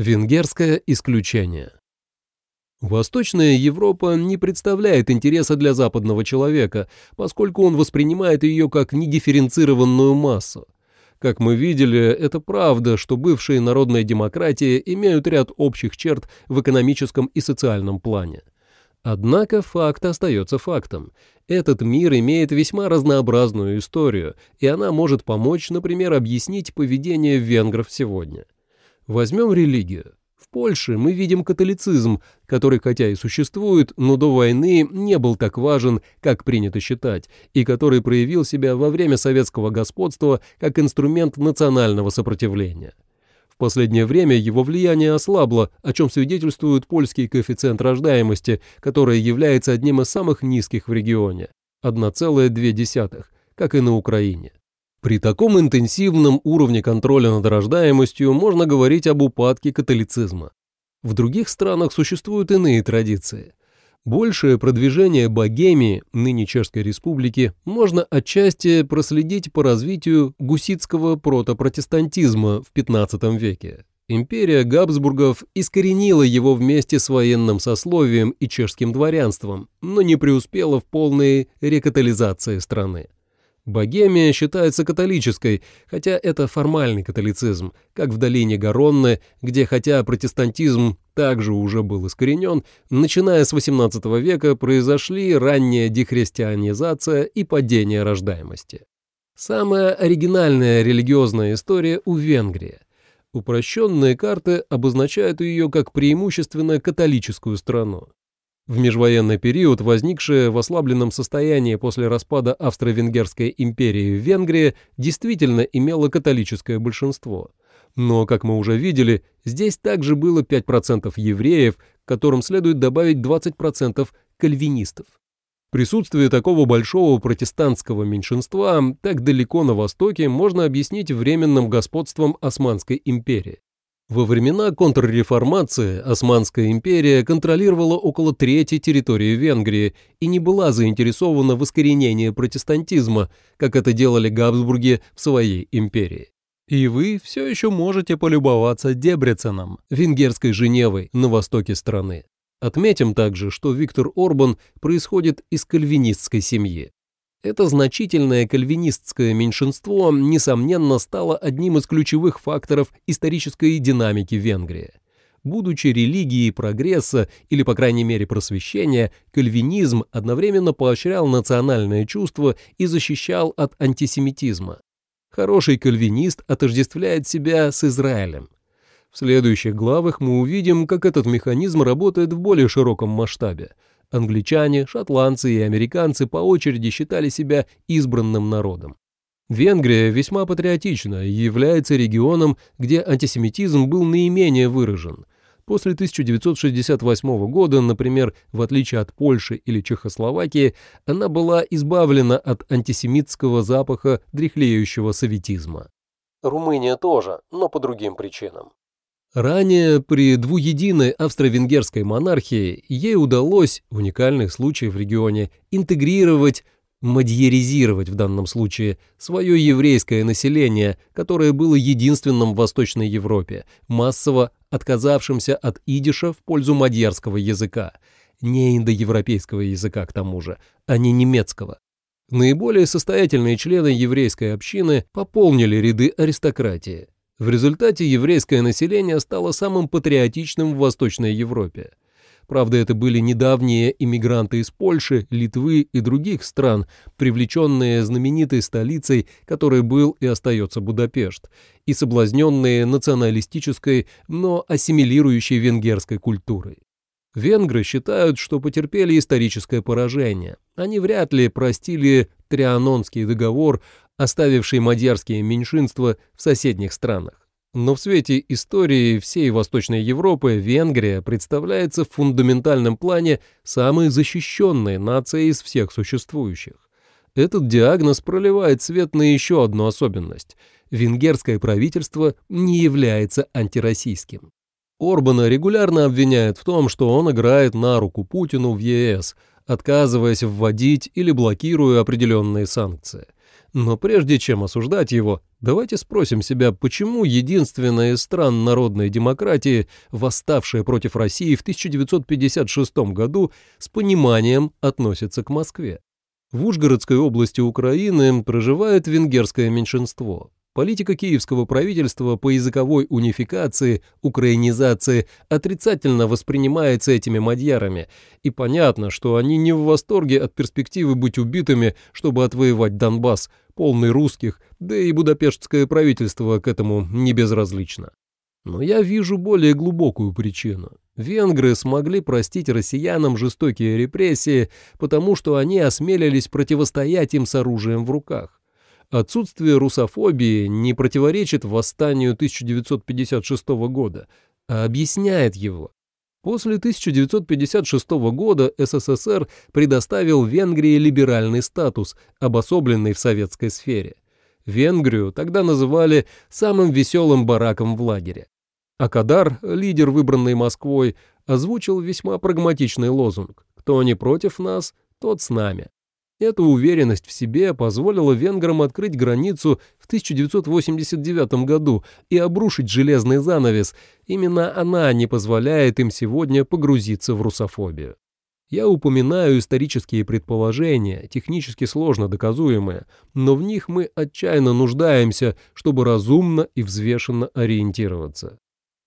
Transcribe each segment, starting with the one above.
Венгерское исключение. Восточная Европа не представляет интереса для западного человека, поскольку он воспринимает ее как недифференцированную массу. Как мы видели, это правда, что бывшие народные демократии имеют ряд общих черт в экономическом и социальном плане. Однако факт остается фактом. Этот мир имеет весьма разнообразную историю, и она может помочь, например, объяснить поведение венгров сегодня. Возьмем религию. В Польше мы видим католицизм, который хотя и существует, но до войны не был так важен, как принято считать, и который проявил себя во время советского господства как инструмент национального сопротивления. В последнее время его влияние ослабло, о чем свидетельствует польский коэффициент рождаемости, который является одним из самых низких в регионе – 1,2, как и на Украине. При таком интенсивном уровне контроля над рождаемостью можно говорить об упадке католицизма. В других странах существуют иные традиции. Большее продвижение богемии, ныне Чешской Республики, можно отчасти проследить по развитию гуситского протопротестантизма в XV веке. Империя Габсбургов искоренила его вместе с военным сословием и чешским дворянством, но не преуспела в полной рекатализации страны. Богемия считается католической, хотя это формальный католицизм, как в долине Гаронны, где хотя протестантизм также уже был искоренен, начиная с XVIII века произошли ранняя дехристианизация и падение рождаемости. Самая оригинальная религиозная история у Венгрии. Упрощенные карты обозначают ее как преимущественно католическую страну. В межвоенный период, возникшее в ослабленном состоянии после распада Австро-Венгерской империи в Венгрии, действительно имело католическое большинство. Но, как мы уже видели, здесь также было 5% евреев, к которым следует добавить 20% кальвинистов. Присутствие такого большого протестантского меньшинства так далеко на Востоке можно объяснить временным господством Османской империи. Во времена контрреформации Османская империя контролировала около трети территории Венгрии и не была заинтересована в искоренении протестантизма, как это делали Габсбурги в своей империи. И вы все еще можете полюбоваться Дебреценом, венгерской Женевой на востоке страны. Отметим также, что Виктор Орбан происходит из кальвинистской семьи. Это значительное кальвинистское меньшинство, несомненно, стало одним из ключевых факторов исторической динамики Венгрии. Будучи религией прогресса или, по крайней мере, просвещения, кальвинизм одновременно поощрял национальное чувство и защищал от антисемитизма. Хороший кальвинист отождествляет себя с Израилем. В следующих главах мы увидим, как этот механизм работает в более широком масштабе – Англичане, шотландцы и американцы по очереди считали себя избранным народом. Венгрия весьма патриотична и является регионом, где антисемитизм был наименее выражен. После 1968 года, например, в отличие от Польши или Чехословакии, она была избавлена от антисемитского запаха дряхлеющего советизма. Румыния тоже, но по другим причинам. Ранее при двуединой австро-венгерской монархии ей удалось, уникальный случай в регионе, интегрировать, мадьеризировать в данном случае, свое еврейское население, которое было единственным в Восточной Европе, массово отказавшимся от идиша в пользу мадьярского языка, не индоевропейского языка к тому же, а не немецкого. Наиболее состоятельные члены еврейской общины пополнили ряды аристократии. В результате еврейское население стало самым патриотичным в Восточной Европе. Правда, это были недавние иммигранты из Польши, Литвы и других стран, привлеченные знаменитой столицей, которой был и остается Будапешт, и соблазненные националистической, но ассимилирующей венгерской культурой. Венгры считают, что потерпели историческое поражение. Они вряд ли простили Трианонский договор, оставивший мадьярские меньшинства в соседних странах. Но в свете истории всей Восточной Европы Венгрия представляется в фундаментальном плане самой защищенной нацией из всех существующих. Этот диагноз проливает свет на еще одну особенность. Венгерское правительство не является антироссийским. Орбана регулярно обвиняют в том, что он играет на руку Путину в ЕС, отказываясь вводить или блокируя определенные санкции – но прежде чем осуждать его, Давайте спросим себя, почему единственная из стран народной демократии, восставшая против России в 1956 году, с пониманием относится к Москве. В Ужгородской области Украины проживает венгерское меньшинство. Политика киевского правительства по языковой унификации, украинизации отрицательно воспринимается этими мадьярами, и понятно, что они не в восторге от перспективы быть убитыми, чтобы отвоевать Донбасс, полный русских, да и будапештское правительство к этому не безразлично. Но я вижу более глубокую причину. Венгры смогли простить россиянам жестокие репрессии, потому что они осмелились противостоять им с оружием в руках. Отсутствие русофобии не противоречит восстанию 1956 года, а объясняет его. После 1956 года СССР предоставил Венгрии либеральный статус, обособленный в советской сфере. Венгрию тогда называли самым веселым бараком в лагере. Акадар, лидер, выбранный Москвой, озвучил весьма прагматичный лозунг «Кто не против нас, тот с нами». Эта уверенность в себе позволила венграм открыть границу в 1989 году и обрушить железный занавес. Именно она не позволяет им сегодня погрузиться в русофобию. Я упоминаю исторические предположения, технически сложно доказуемые, но в них мы отчаянно нуждаемся, чтобы разумно и взвешенно ориентироваться.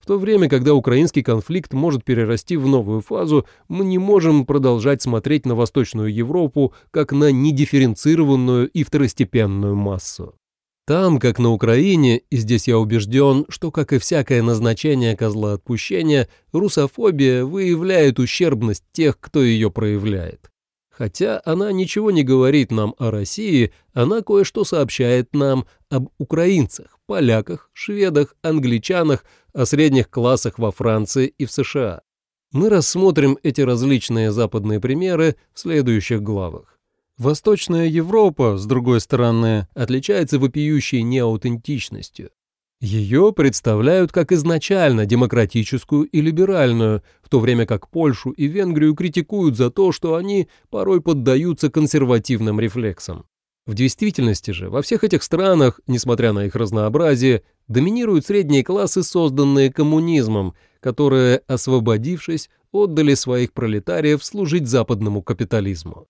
В то время, когда украинский конфликт может перерасти в новую фазу, мы не можем продолжать смотреть на Восточную Европу как на недифференцированную и второстепенную массу. Там, как на Украине, и здесь я убежден, что, как и всякое назначение козла отпущения, русофобия выявляет ущербность тех, кто ее проявляет. Хотя она ничего не говорит нам о России, она кое-что сообщает нам об украинцах, поляках, шведах, англичанах, о средних классах во Франции и в США. Мы рассмотрим эти различные западные примеры в следующих главах. Восточная Европа, с другой стороны, отличается вопиющей неаутентичностью. Ее представляют как изначально демократическую и либеральную, в то время как Польшу и Венгрию критикуют за то, что они порой поддаются консервативным рефлексам. В действительности же во всех этих странах, несмотря на их разнообразие, доминируют средние классы, созданные коммунизмом, которые, освободившись, отдали своих пролетариев служить западному капитализму.